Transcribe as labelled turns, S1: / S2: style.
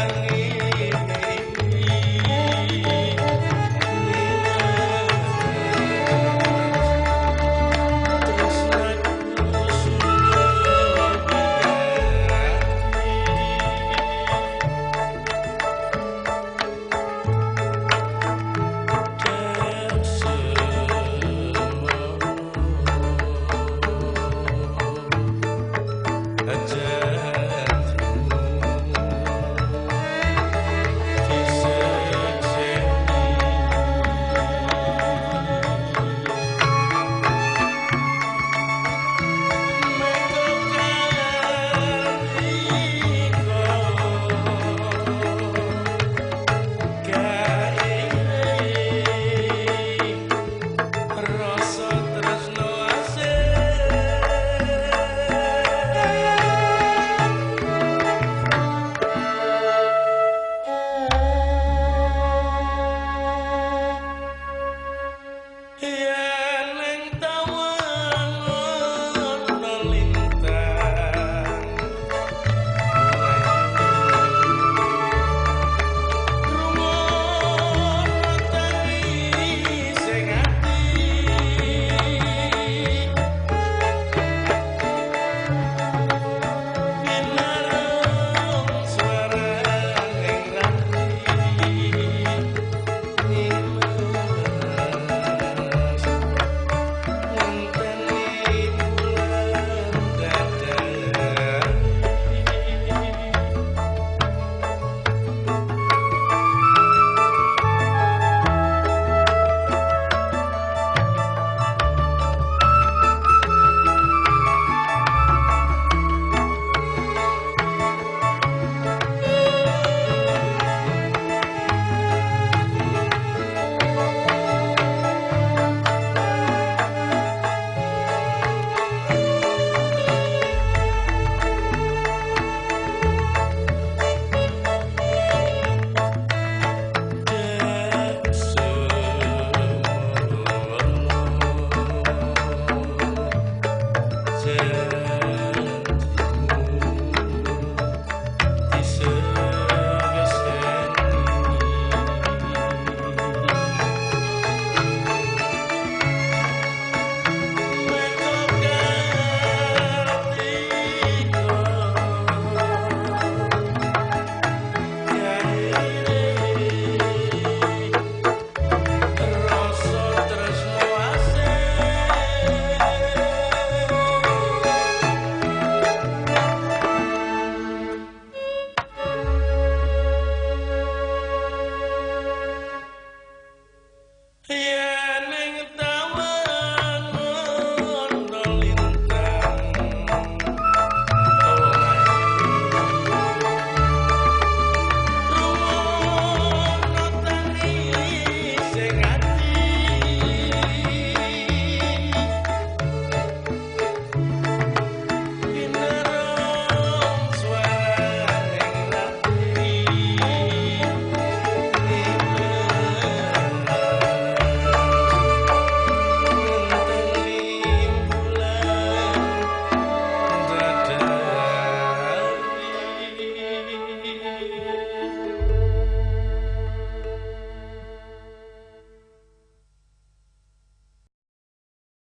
S1: Amen.